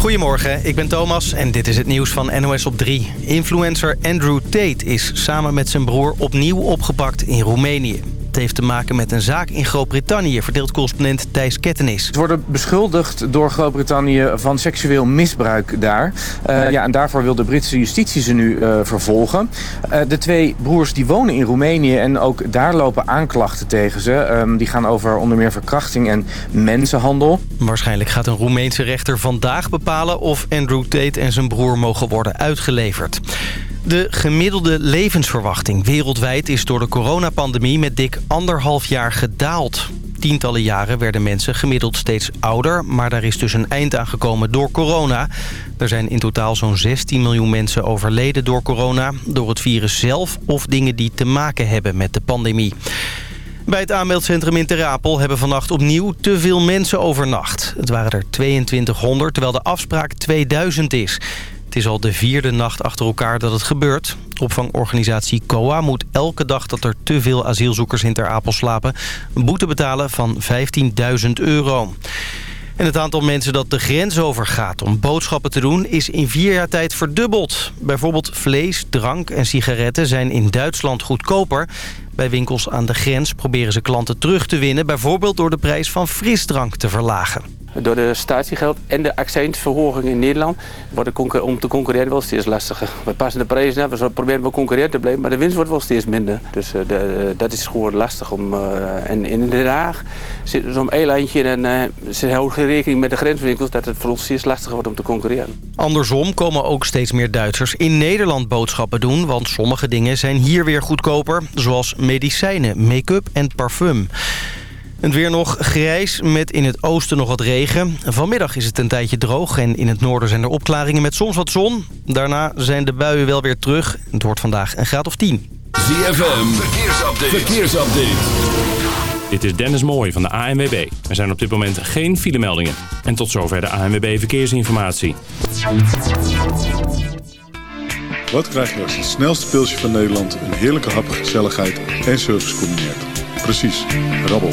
Goedemorgen, ik ben Thomas en dit is het nieuws van NOS op 3. Influencer Andrew Tate is samen met zijn broer opnieuw opgepakt in Roemenië. Het heeft te maken met een zaak in Groot-Brittannië, verdeelt correspondent Thijs Kettenis. Ze worden beschuldigd door Groot-Brittannië van seksueel misbruik daar. Uh, ja, en daarvoor wil de Britse justitie ze nu uh, vervolgen. Uh, de twee broers die wonen in Roemenië en ook daar lopen aanklachten tegen ze. Um, die gaan over onder meer verkrachting en mensenhandel. Waarschijnlijk gaat een Roemeense rechter vandaag bepalen of Andrew Tate en zijn broer mogen worden uitgeleverd. De gemiddelde levensverwachting wereldwijd is door de coronapandemie met dik anderhalf jaar gedaald. Tientallen jaren werden mensen gemiddeld steeds ouder, maar daar is dus een eind aan gekomen door corona. Er zijn in totaal zo'n 16 miljoen mensen overleden door corona, door het virus zelf of dingen die te maken hebben met de pandemie. Bij het aanmeldcentrum in Ter Apel hebben vannacht opnieuw te veel mensen overnacht. Het waren er 2200, terwijl de afspraak 2000 is. Het is al de vierde nacht achter elkaar dat het gebeurt. Opvangorganisatie COA moet elke dag dat er te veel asielzoekers in Ter Apel slapen... een boete betalen van 15.000 euro. En het aantal mensen dat de grens overgaat om boodschappen te doen... is in vier jaar tijd verdubbeld. Bijvoorbeeld vlees, drank en sigaretten zijn in Duitsland goedkoper. Bij winkels aan de grens proberen ze klanten terug te winnen... bijvoorbeeld door de prijs van frisdrank te verlagen. Door de statiegeld en de accentverhoging in Nederland wordt om te concurreren wel steeds lastiger. We passen de prijzen aan, we proberen wel concurrerend te blijven, maar de winst wordt wel steeds minder. Dus uh, de, dat is gewoon lastig. Om, uh, en in Den Haag zit zo'n eilandje en uh, ze houden rekening met de grenswinkels dat het voor ons steeds lastiger wordt om te concurreren. Andersom komen ook steeds meer Duitsers in Nederland boodschappen doen, want sommige dingen zijn hier weer goedkoper, zoals medicijnen, make-up en parfum. Het weer nog grijs met in het oosten nog wat regen. Vanmiddag is het een tijdje droog en in het noorden zijn er opklaringen met soms wat zon. Daarna zijn de buien wel weer terug. Het wordt vandaag een graad of 10. ZFM, verkeersupdate. verkeersupdate. Dit is Dennis Mooij van de ANWB. Er zijn op dit moment geen filemeldingen. En tot zover de ANWB Verkeersinformatie. Wat krijg je als het snelste pilsje van Nederland... een heerlijke hap, gezelligheid en service combineert? Precies, rabbel.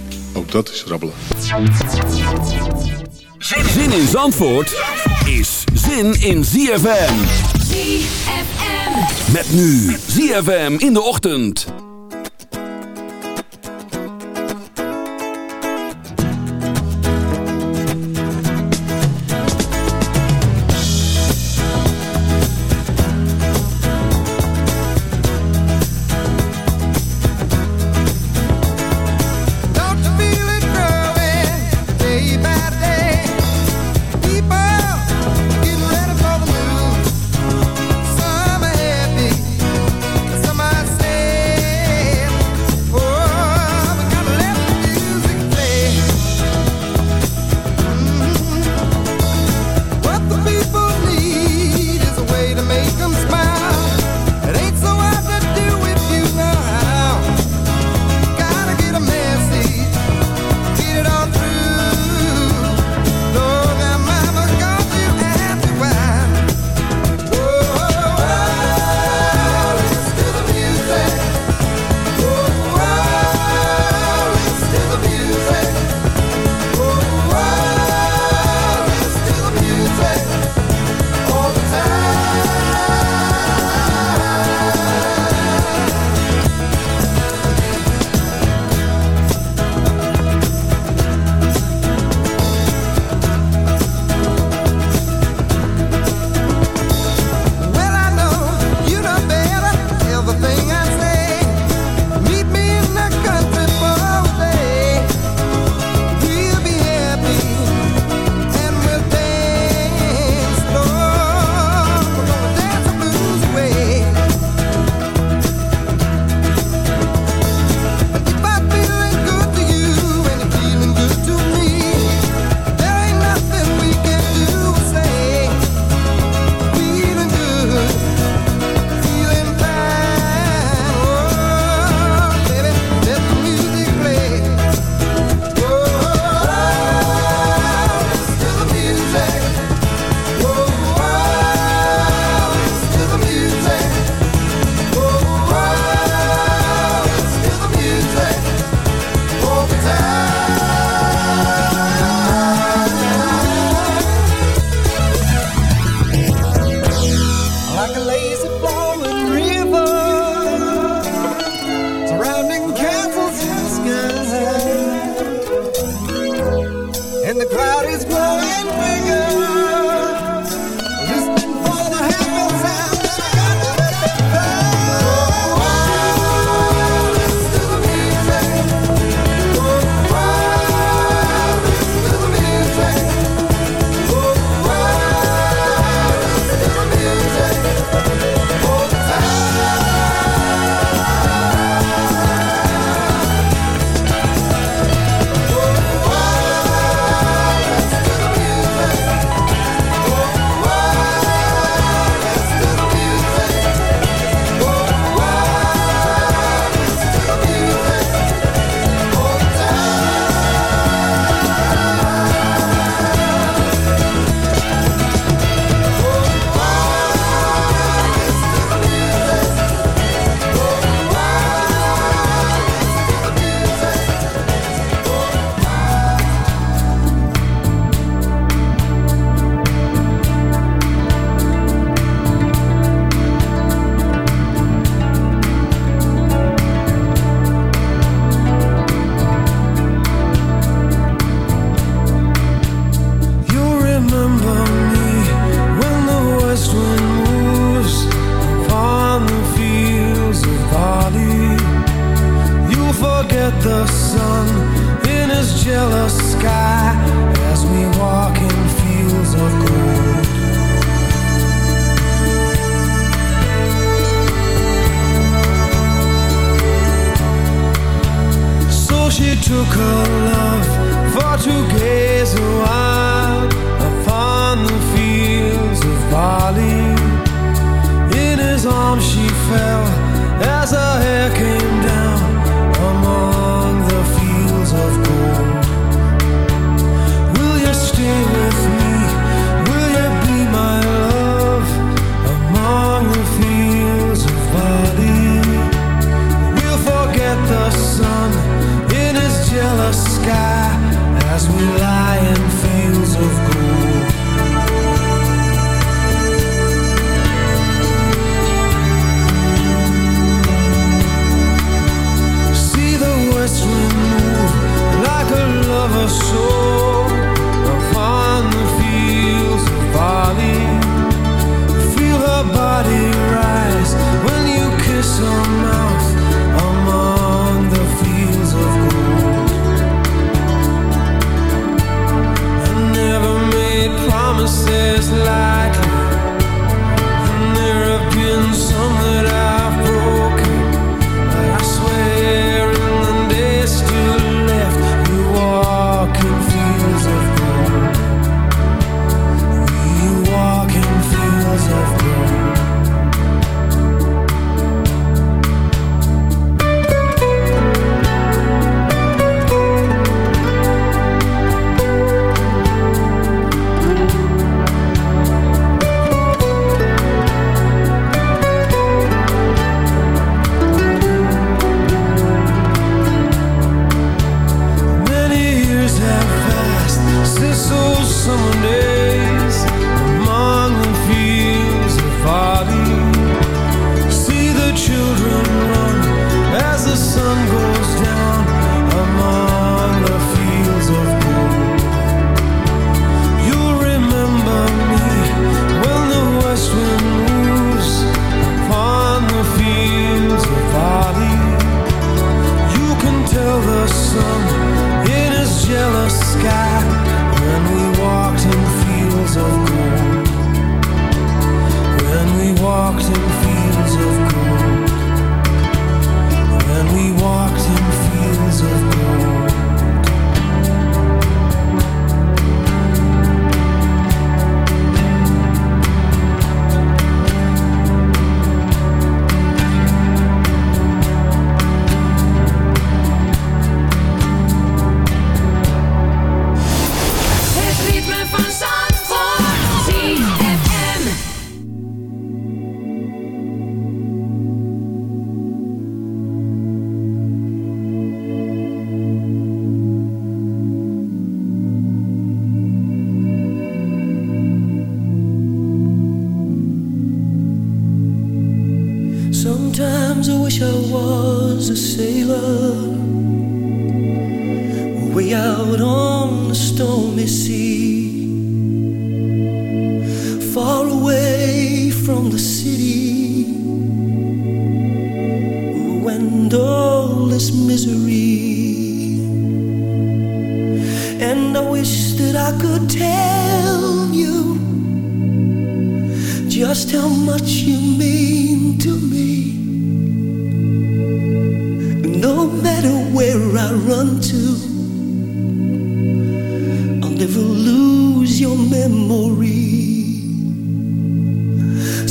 Ook dat is rabbelen. Zin in Zandvoort is zin in ZFM. ZFM. Met nu ZFM in de ochtend. fell.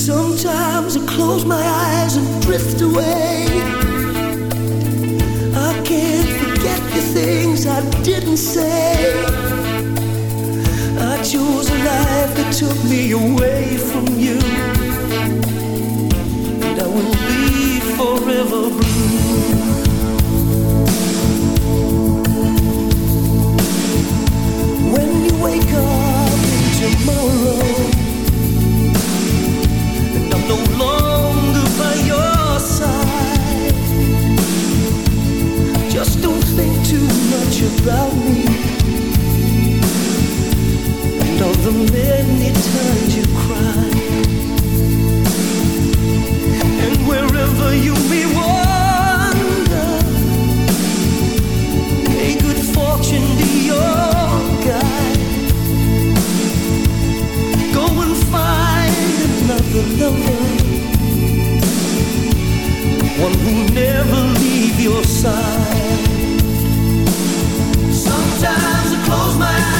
Sometimes I close my eyes and drift away. I can't forget the things I didn't say. I chose a life that took me away from you. And I will be forever blue. no longer by your side. Just don't think too much about me. And all the many times you cried. And wherever you may wander, may good fortune be your guide. Go and find another lover one who'll never leave your side. Sometimes I close my eyes.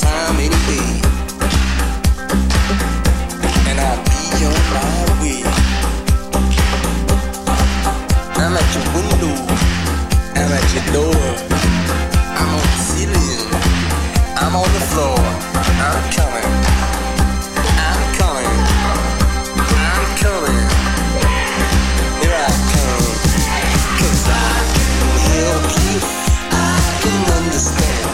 time any. And I'll be on my way. I'm at your window. I'm at your door. I'm on the ceiling. I'm on the floor. I'm coming. I'm coming. I'm coming. Here I come. I can help you. I can understand.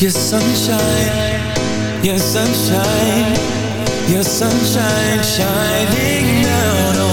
Your sunshine, your sunshine, your sunshine shining down on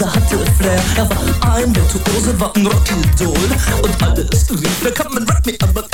er hatte Flair. Er war ein Virtuose, war ein Rockidol. Und alles rief, na kann man Rock me Amadeus.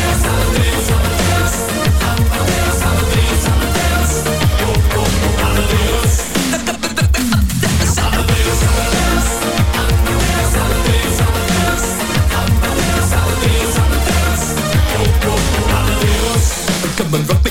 on, rock me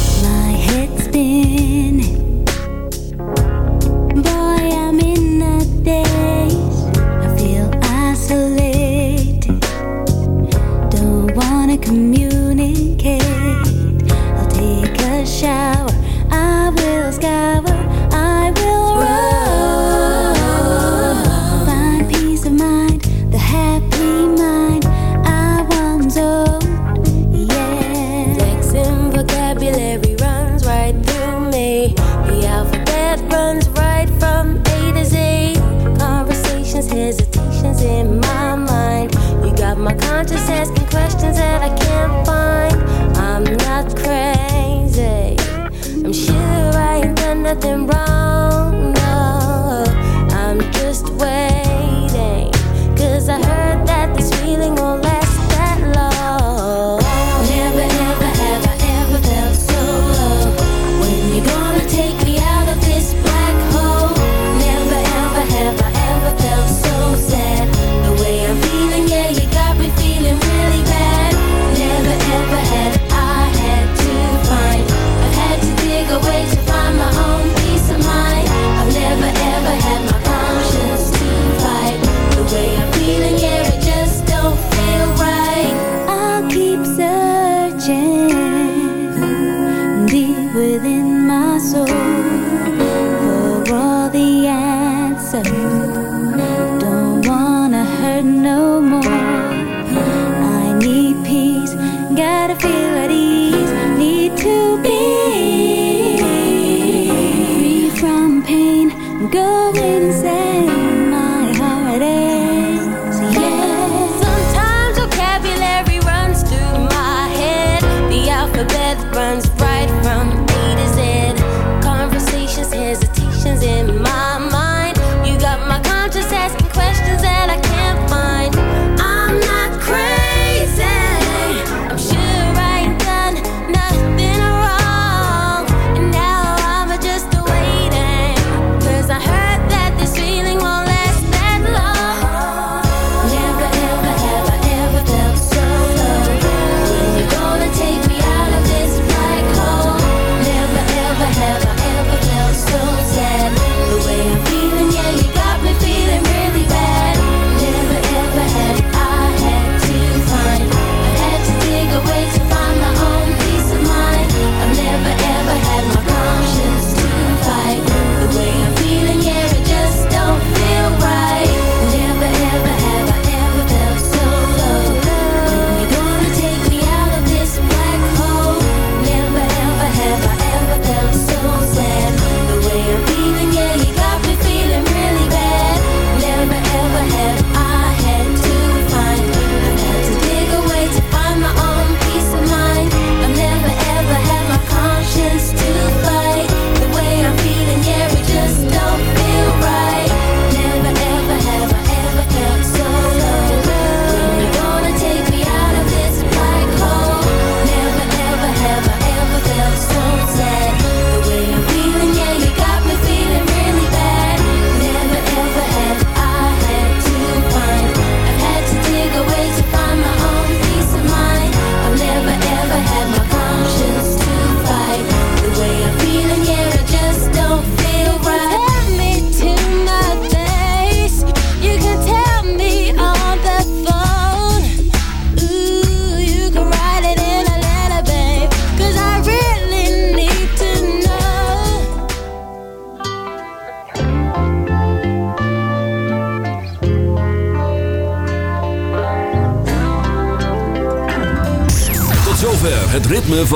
minute. nothing wrong.